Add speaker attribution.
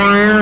Speaker 1: Bye.